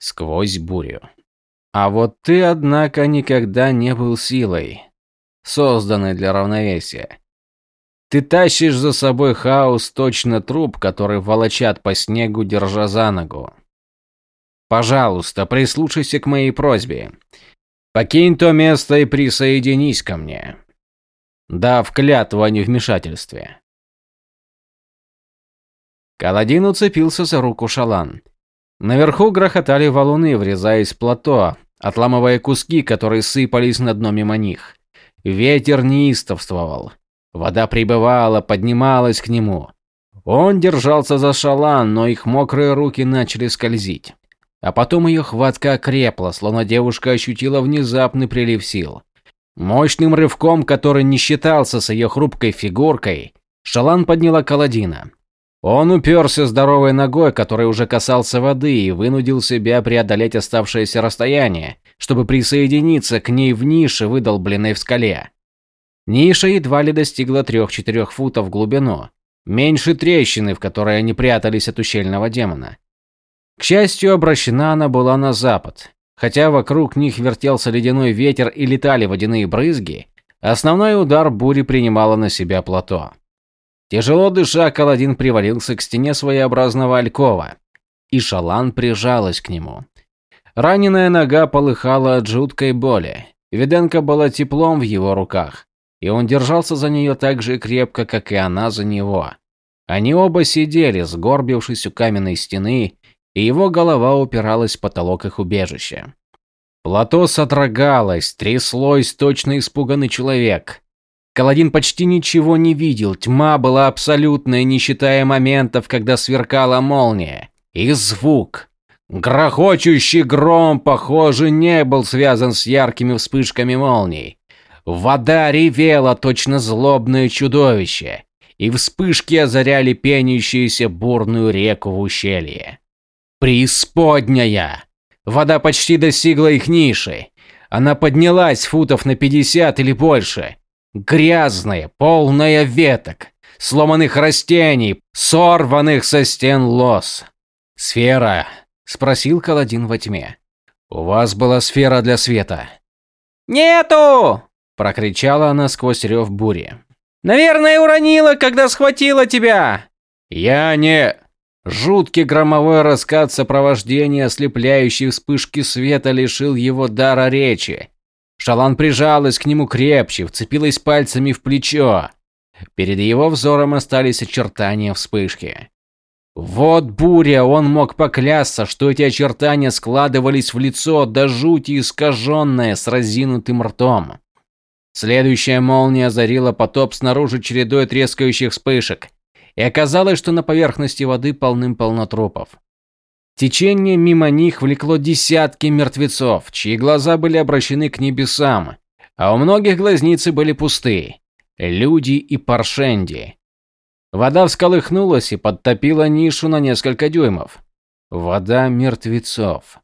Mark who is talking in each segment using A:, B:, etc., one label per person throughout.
A: сквозь бурю. А вот ты, однако, никогда не был силой, созданной для равновесия. Ты тащишь за собой хаос, точно труп, который волочат по снегу, держа за ногу. Пожалуйста, прислушайся к моей просьбе. Покинь то место и присоединись ко мне. Дав клятву о невмешательстве. Каладин уцепился за руку Шалан. Наверху грохотали валуны, врезаясь в плато, отламывая куски, которые сыпались на дно мимо них. Ветер неистовствовал. Вода прибывала, поднималась к нему. Он держался за шалан, но их мокрые руки начали скользить. А потом ее хватка окрепла, словно девушка ощутила внезапный прилив сил. Мощным рывком, который не считался с ее хрупкой фигуркой, Шалан подняла Каладина. Он уперся здоровой ногой, который уже касался воды, и вынудил себя преодолеть оставшееся расстояние, чтобы присоединиться к ней в нише, выдолбленной в скале. Ниша едва ли достигла 3-4 футов в глубину, меньше трещины, в которой они прятались от ущельного демона. К счастью, обращена она была на запад. Хотя вокруг них вертелся ледяной ветер и летали водяные брызги, основной удар бури принимала на себя плато. Тяжело дыша, Каладин привалился к стене своеобразного алькова, и Шалан прижалась к нему. Раненая нога полыхала от жуткой боли. Виденка была теплом в его руках, и он держался за нее так же крепко, как и она за него. Они оба сидели, сгорбившись у каменной стены, и его голова упиралась в потолок их убежища. Плато содрогалось, тряслось точно испуганный человек. Каладин почти ничего не видел, тьма была абсолютная, не считая моментов, когда сверкала молния. И звук. Грохочущий гром, похоже, не был связан с яркими вспышками молний. Вода ревела, точно злобное чудовище, и вспышки озаряли пенящуюся бурную реку в ущелье. Преисподняя! Вода почти достигла их ниши. Она поднялась футов на 50 или больше. Грязная, полная веток, сломанных растений, сорванных со стен лос. «Сфера?» – спросил Каладин во тьме. «У вас была сфера для света?»
B: «Нету!»
A: – прокричала она сквозь рев бури.
B: «Наверное, уронила, когда схватила тебя!»
A: «Я не...» Жуткий громовой раскат сопровождения ослепляющей вспышки света лишил его дара речи. Шалан прижалась к нему крепче, вцепилась пальцами в плечо. Перед его взором остались очертания вспышки. Вот буря, он мог поклясться, что эти очертания складывались в лицо до жути искаженное с разинутым ртом. Следующая молния озарила потоп снаружи чередой трескающих вспышек, и оказалось, что на поверхности воды полным-полно трупов. Течение мимо них влекло десятки мертвецов, чьи глаза были обращены к небесам, а у многих глазницы были пусты. Люди и паршенди. Вода всколыхнулась и подтопила нишу на несколько дюймов. Вода мертвецов.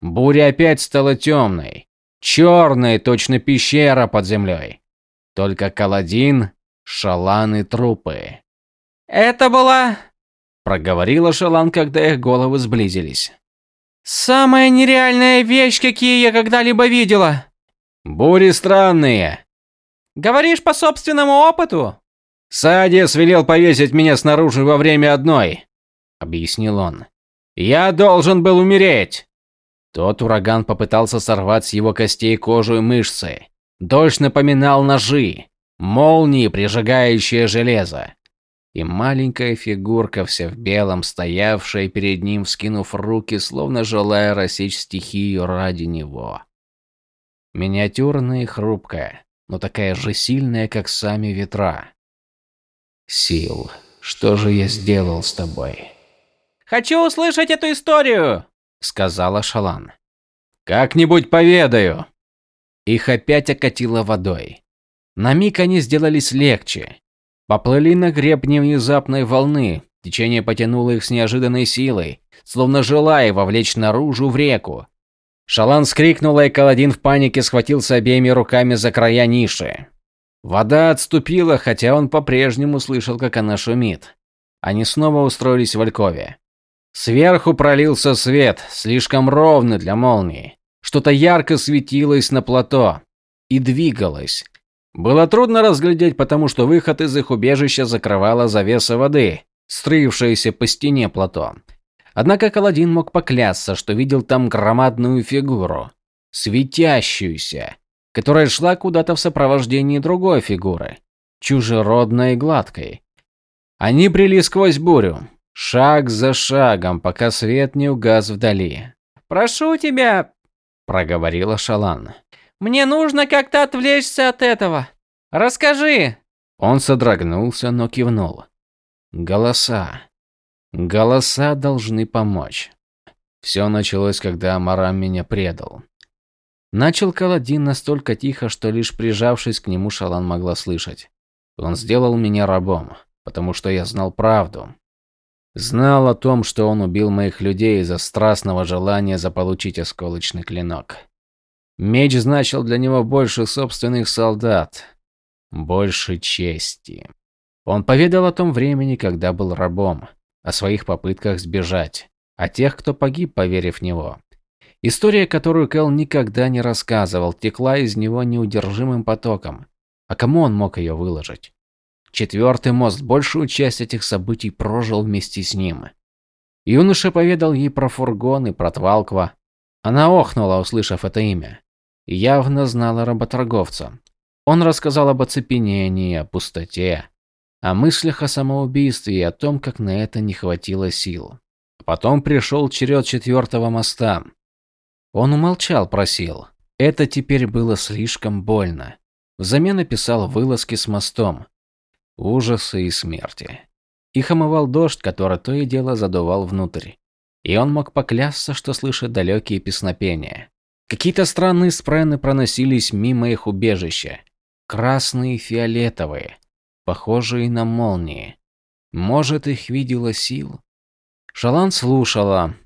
A: Буря опять стала темной. Черной, точно пещера под землей. Только Каладин, шалан и трупы.
B: «Это была
A: проговорила Шалан, когда их головы сблизились.
B: Самая нереальная вещь, какие я когда-либо видела.
A: Бури странные.
B: Говоришь по собственному опыту?
A: Садис велел повесить меня снаружи во время одной, объяснил он. Я должен был умереть. Тот ураган попытался сорвать с его костей кожу и мышцы. Дождь напоминал ножи, молнии, прижигающие железо и маленькая фигурка вся в белом, стоявшая перед ним, скинув руки, словно желая рассечь стихию ради него. Миниатюрная и хрупкая, но такая же сильная, как сами ветра. Сил, что же я сделал с тобой?
B: Хочу услышать эту историю,
A: сказала Шалан. Как-нибудь поведаю. Их опять окатило водой. На миг они сделались легче, Поплыли на гребне внезапной волны. Течение потянуло их с неожиданной силой, словно желая вовлечь наружу в реку. Шалан скрикнула, и Каладин в панике схватился обеими руками за края ниши. Вода отступила, хотя он по-прежнему слышал, как она шумит. Они снова устроились в Алькове. Сверху пролился свет, слишком ровный для молнии. Что-то ярко светилось на плато и двигалось. Было трудно разглядеть, потому что выход из их убежища закрывала завеса воды, струившаяся по стене плато. Однако Каладин мог поклясться, что видел там громадную фигуру, светящуюся, которая шла куда-то в сопровождении другой фигуры, чужеродной и гладкой. Они брели сквозь бурю, шаг за шагом, пока свет не угас вдали.
B: «Прошу тебя», – проговорила Шалан. «Мне нужно как-то отвлечься от этого. Расскажи».
A: Он содрогнулся, но кивнул. Голоса. Голоса должны помочь. Все началось, когда Амарам меня предал. Начал Каладин настолько тихо, что лишь прижавшись к нему Шалан могла слышать. Он сделал меня рабом, потому что я знал правду. Знал о том, что он убил моих людей из-за страстного желания заполучить осколочный клинок. Меч значил для него больше собственных солдат, больше чести. Он поведал о том времени, когда был рабом, о своих попытках сбежать, о тех, кто погиб, поверив в него. История, которую Кэл никогда не рассказывал, текла из него неудержимым потоком. А кому он мог ее выложить? Четвертый мост большую часть этих событий прожил вместе с ним. Юноша поведал ей про фургон и про Твалква. Она охнула, услышав это имя. Явно знала работорговца. Он рассказал об оцепенении, о пустоте, о мыслях о самоубийстве и о том, как на это не хватило сил. Потом пришел черед четвертого моста. Он умолчал, просил. Это теперь было слишком больно. Взамен написал вылазки с мостом. Ужасы и смерти. Их омывал дождь, который то и дело задувал внутрь. И он мог поклясться, что слышит далекие песнопения. Какие-то странные спрены проносились мимо их убежища. Красные и фиолетовые, похожие на молнии. Может, их видела сил? Шалан слушала,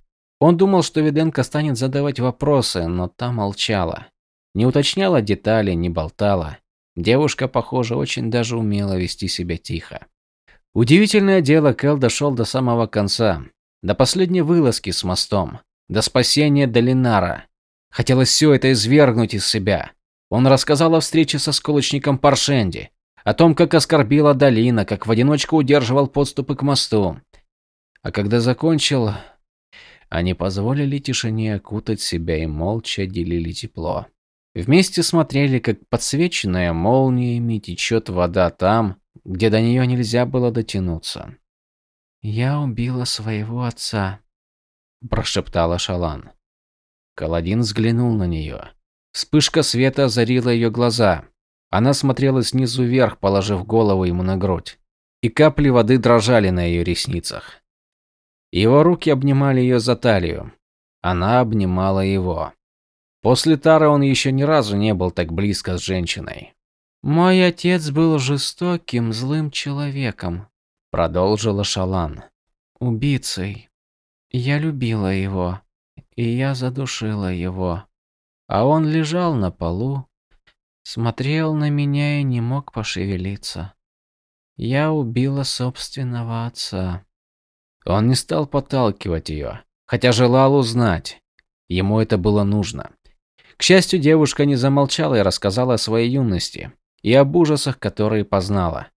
A: он думал, что Виденко станет задавать вопросы, но та молчала. Не уточняла детали, не болтала. Девушка, похоже, очень даже умела вести себя тихо. Удивительное дело, Кэл дошел до самого конца. До последней вылазки с мостом. До спасения Долинара. Хотелось все это извергнуть из себя. Он рассказал о встрече со сколочником Паршенди. О том, как оскорбила Долина, как в одиночку удерживал подступы к мосту. А когда закончил, они позволили тишине окутать себя и молча делили тепло. Вместе смотрели, как подсвеченная молниями течет вода там, где до нее нельзя было дотянуться. «Я убила своего отца», – прошептала Шалан. Каладин взглянул на нее. Вспышка света озарила ее глаза. Она смотрела снизу вверх, положив голову ему на грудь. И капли воды дрожали на ее ресницах. Его руки обнимали ее за талию. Она обнимала его. После Тары он еще ни разу не был так близко с женщиной. «Мой отец был жестоким, злым человеком», – продолжила Шалан. «Убийцей. Я любила его, и я задушила его. А он лежал на полу, смотрел на меня и не мог пошевелиться. Я убила собственного отца. Он не стал подталкивать ее, хотя желал узнать. Ему это было нужно. К счастью, девушка не замолчала и рассказала о своей юности и об ужасах, которые познала.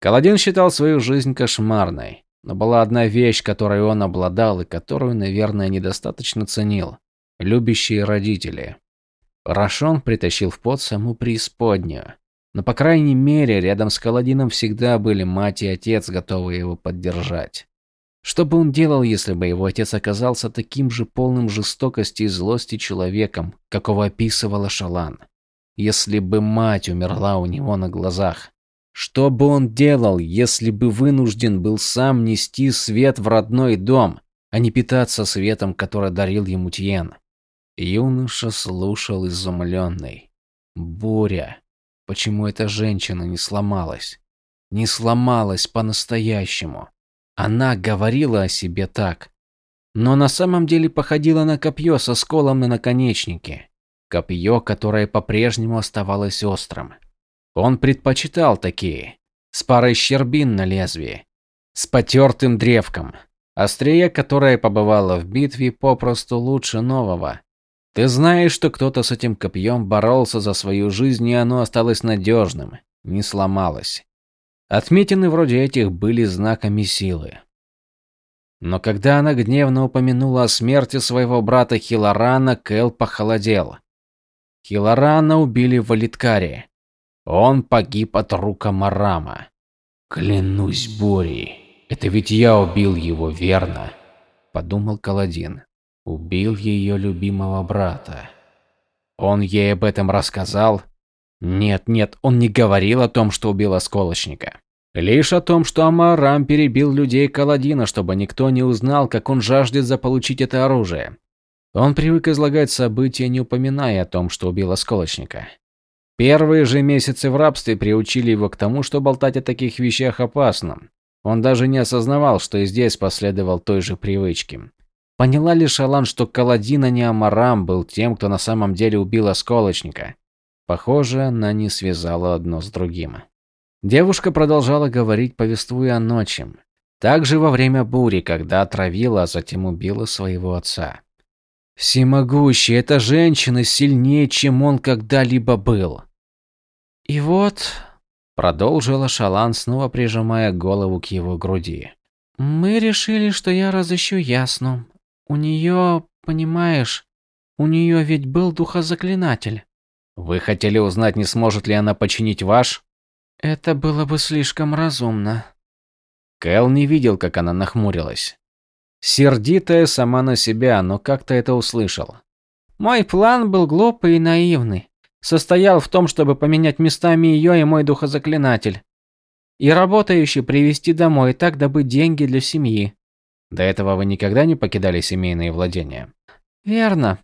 A: Каладин считал свою жизнь кошмарной, но была одна вещь, которой он обладал и которую, наверное, недостаточно ценил – любящие родители. Рашон притащил в пот саму преисподнюю. Но, по крайней мере, рядом с Каладином всегда были мать и отец, готовые его поддержать. Что бы он делал, если бы его отец оказался таким же полным жестокости и злости человеком, какого описывала Шалан? Если бы мать умерла у него на глазах? Что бы он делал, если бы вынужден был сам нести свет в родной дом, а не питаться светом, который дарил ему Тьен? Юноша слушал изумленный. Буря. Почему эта женщина не сломалась? Не сломалась по-настоящему. Она говорила о себе так, но на самом деле походила на копье со сколом на наконечнике. Копье, которое по-прежнему оставалось острым. Он предпочитал такие, с парой щербин на лезвии, с потертым древком. Острие, которое побывало в битве, попросту лучше нового. Ты знаешь, что кто-то с этим копьем боролся за свою жизнь, и оно осталось надежным, не сломалось. Отметины вроде этих были знаками силы. Но когда она гневно упомянула о смерти своего брата Хилорана, Кэл похолодел. Хилорана убили в Валиткаре. Он погиб от рук Амарама. Клянусь Борей, это ведь я убил его, верно? Подумал Каладин. Убил ее любимого брата. Он ей об этом рассказал? Нет, нет, он не говорил о том, что убил осколочника. Лишь о том, что Амарам перебил людей Каладина, чтобы никто не узнал, как он жаждет заполучить это оружие. Он привык излагать события, не упоминая о том, что убил осколочника. Первые же месяцы в рабстве приучили его к тому, что болтать о таких вещах опасно. Он даже не осознавал, что и здесь последовал той же привычке. Поняла ли Шалан, что Каладин, а не Амарам, был тем, кто на самом деле убил осколочника? Похоже, она не связала одно с другим. Девушка продолжала говорить, повествуя о ночи. Также во время бури, когда отравила, а затем убила своего отца. Всемогущий, эта женщина сильнее, чем он когда-либо был. И вот, продолжила Шалан, снова прижимая голову к его груди. Мы решили, что я разыщу Ясну. У нее, понимаешь, у нее ведь был духозаклинатель. Вы хотели узнать, не сможет ли она починить ваш? Это было бы слишком разумно. Кэл не видел, как она нахмурилась. Сердитая сама на себя, но как-то это услышал. Мой план был глупый и наивный. Состоял в том, чтобы поменять местами ее и мой духозаклинатель. И работающий привести домой, и так добыть деньги для семьи. До этого вы никогда не покидали семейные владения? Верно.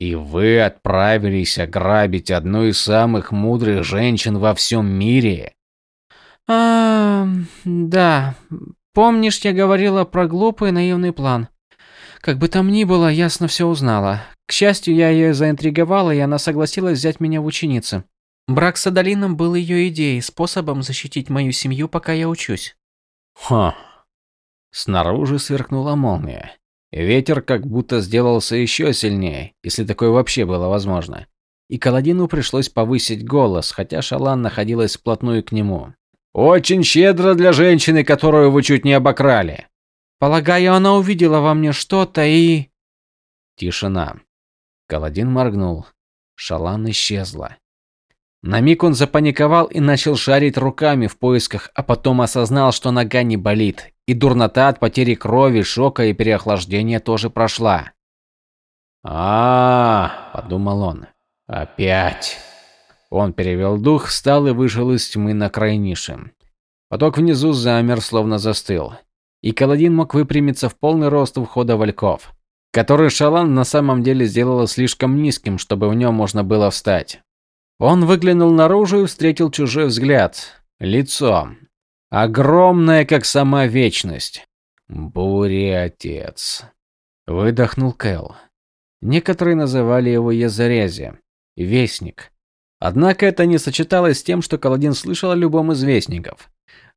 A: И вы отправились ограбить одну из самых мудрых женщин во всем мире? А, да. Помнишь, я говорила про глупый наивный план? Как бы там ни было, ясно все узнала. К счастью, я ее заинтриговала, и она согласилась взять меня в ученицы. Брак с Адалином был ее идеей, способом защитить мою семью, пока я учусь. Ха. Снаружи сверкнула молния. Ветер как будто сделался еще сильнее, если такое вообще было возможно. И Каладину пришлось повысить голос, хотя Шалан находилась вплотную к нему. «Очень щедро для женщины, которую вы чуть не обокрали!» «Полагаю, она увидела во мне что-то и...» Тишина. Каладин моргнул. Шалан исчезла. На миг он запаниковал и начал шарить руками в поисках, а потом осознал, что нога не болит, и дурнота от потери крови, шока и переохлаждения тоже прошла. а, -а, -а подумал он. «Опять!» Он перевел дух, встал и вышел из тьмы на край ниши. Поток внизу замер, словно застыл. И Каладин мог выпрямиться в полный рост у входа вальков, который Шалан на самом деле сделала слишком низким, чтобы в нем можно было встать. Он выглянул наружу и встретил чужой взгляд. Лицо. Огромное, как сама вечность. Буря-отец. Выдохнул Кэл. Некоторые называли его Язарези. Вестник. Однако это не сочеталось с тем, что Каладин слышал о любом из вестников.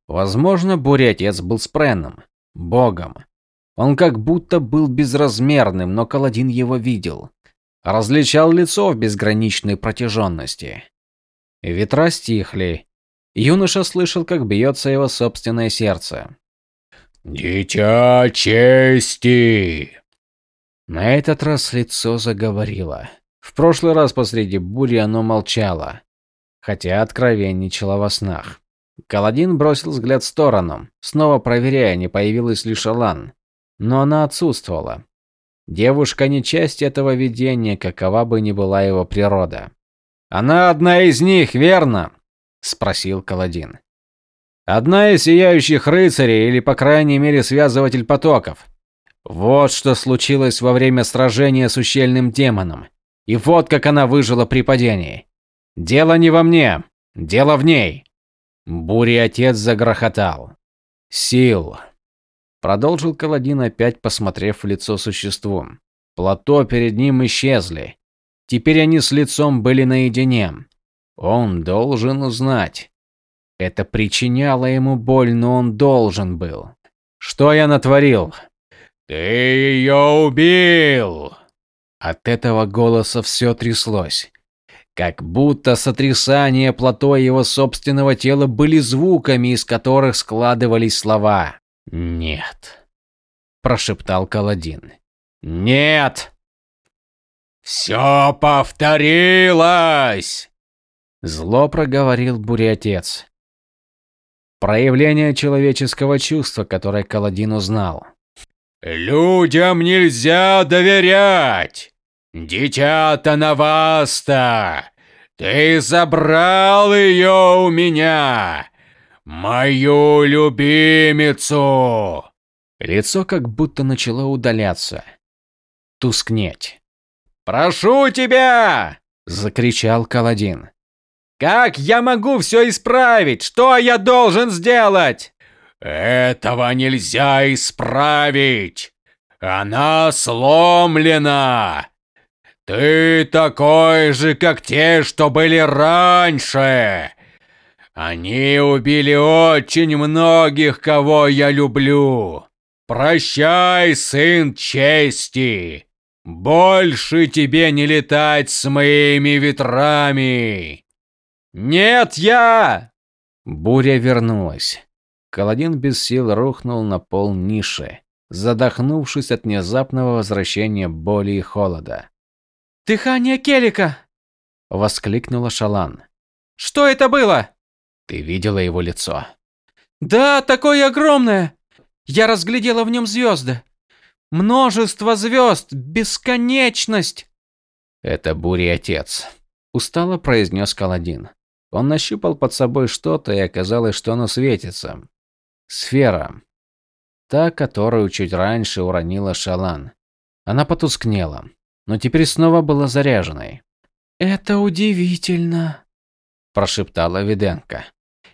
A: Возможно, Буря-отец был спренным. Богом. Он как будто был безразмерным, но Каладин его видел различал лицо в безграничной протяженности. Ветра стихли. Юноша слышал, как бьется его собственное сердце. «Дитя чести!» На этот раз лицо заговорило. В прошлый раз посреди бури оно молчало, хотя откровенничало во снах. Каладин бросил взгляд в сторону, снова проверяя, не появилась ли Шалан. Но она отсутствовала. Девушка не часть этого видения, какова бы ни была его природа. «Она одна из них, верно?» – спросил Каладин. «Одна из сияющих рыцарей, или, по крайней мере, связыватель потоков. Вот что случилось во время сражения с ущельным демоном. И вот как она выжила при падении. Дело не во мне, дело в ней». Буря отец загрохотал. «Сил, Продолжил Каладин, опять посмотрев в лицо существу. Плато перед ним исчезли. Теперь они с лицом были наедине. Он должен узнать. Это причиняло ему боль, но он должен был. «Что я натворил?» Ты ее убил! От этого голоса все тряслось. Как будто сотрясание плато его собственного тела были звуками, из которых складывались слова. «Нет», – прошептал Каладин. «Нет!» «Все повторилось!» Зло проговорил бурятец. Проявление человеческого чувства, которое Каладин узнал. «Людям нельзя доверять! Дитя Танаваста! Ты забрал ее у меня! Мою любимицу!» Лицо как будто начало удаляться, тускнеть. «Прошу тебя!» – закричал Каладин. «Как я могу все исправить? Что я должен сделать?» «Этого нельзя исправить! Она сломлена! Ты такой же, как те, что были раньше! Они убили очень многих, кого я люблю! Прощай, сын чести! Больше тебе не летать с моими ветрами!» «Нет, я!» Буря вернулась. Каладин без сил рухнул на пол ниши, задохнувшись от внезапного возвращения боли и холода.
B: «Дыхание Келика!» – воскликнула Шалан. «Что это было?»
A: «Ты видела его лицо?»
B: «Да, такое огромное! Я разглядела в нем звезды. Множество звезд, бесконечность!»
A: «Это Бури отец», – устало произнес Каладин. Он нащупал под собой что-то, и оказалось, что оно светится. Сфера. Та, которую чуть раньше уронила Шалан. Она потускнела, но теперь снова была заряженной.
B: «Это удивительно», – прошептала Виденко.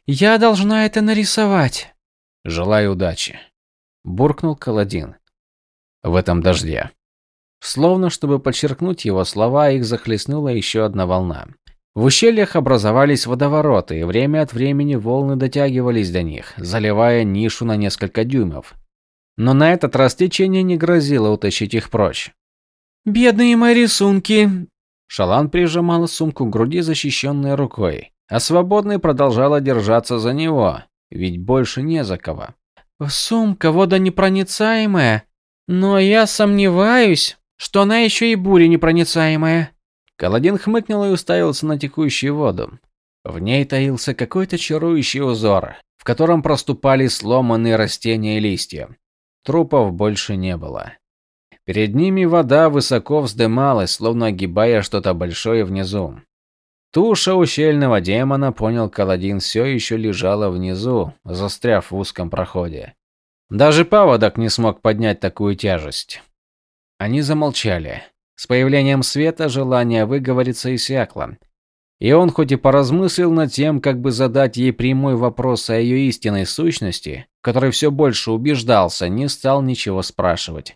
B: «Я должна это нарисовать».
A: «Желаю удачи», – буркнул Каладин. «В этом дожде». Словно чтобы подчеркнуть его слова, их захлестнула еще одна волна. В ущельях образовались водовороты, и время от времени волны дотягивались до них, заливая нишу на несколько дюймов. Но на этот раз течение не грозило утащить их прочь.
B: «Бедные мои рисунки!»
A: Шалан прижимала сумку к груди, защищенной рукой, а свободной продолжала держаться за него, ведь больше не за кого.
B: «Сумка водонепроницаемая, но я сомневаюсь, что она еще и буренепроницаемая».
A: Каладин хмыкнул и уставился на текущую воду. В ней таился какой-то чарующий узор, в котором проступали сломанные растения и листья. Трупов больше не было. Перед ними вода высоко вздымалась, словно огибая что-то большое внизу. Туша ущельного демона, понял Каладин, все еще лежала внизу, застряв в узком проходе. Даже паводок не смог поднять такую тяжесть. Они замолчали. С появлением света желание выговориться иссякло. И он хоть и поразмыслил над тем, как бы задать ей прямой вопрос о ее истинной сущности, который все больше убеждался, не стал ничего спрашивать.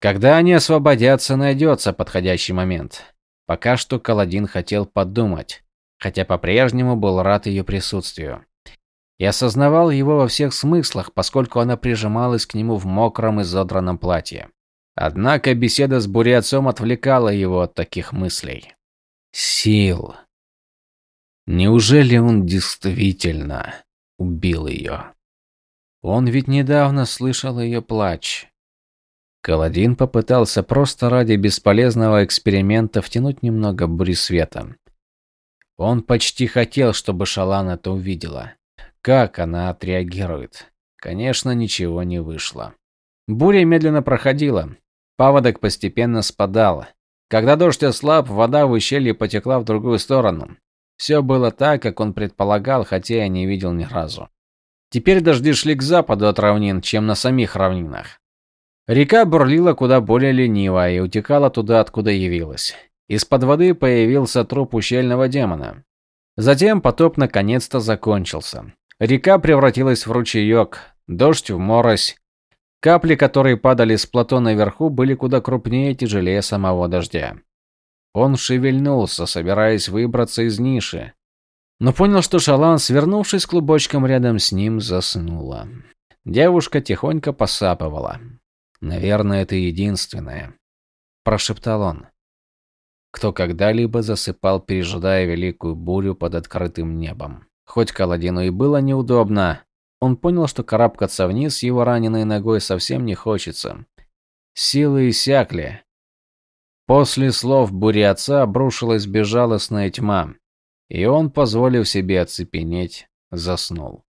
A: Когда они освободятся, найдется подходящий момент. Пока что Каладин хотел подумать, хотя по-прежнему был рад ее присутствию. И осознавал его во всех смыслах, поскольку она прижималась к нему в мокром и задранном платье. Однако беседа с бурятцом отвлекала его от таких мыслей. Сил. Неужели он действительно убил ее? Он ведь недавно слышал ее плач. Каладин попытался просто ради бесполезного эксперимента втянуть немного бури света. Он почти хотел, чтобы Шалан это увидела. Как она отреагирует? Конечно, ничего не вышло. Буря медленно проходила, Паводок постепенно спадал. Когда дождь ослаб, вода в ущелье потекла в другую сторону. Все было так, как он предполагал, хотя и не видел ни разу. Теперь дожди шли к западу от равнин, чем на самих равнинах. Река бурлила куда более лениво и утекала туда, откуда явилась. Из-под воды появился труп ущельного демона. Затем потоп наконец-то закончился. Река превратилась в ручеек, дождь в морось, Капли, которые падали с плато наверху, были куда крупнее и тяжелее самого дождя. Он шевельнулся, собираясь выбраться из ниши, но понял, что Шалан, свернувшись клубочком рядом с ним, заснула. Девушка тихонько посапывала. Наверное, это единственное, прошептал он. Кто когда-либо засыпал, пережидая великую бурю под открытым небом. Хоть Каладину и было неудобно, он понял, что карабкаться вниз его раненой ногой совсем не хочется. Силы иссякли. После слов бури отца обрушилась безжалостная тьма, и он, позволив себе оцепенеть, заснул.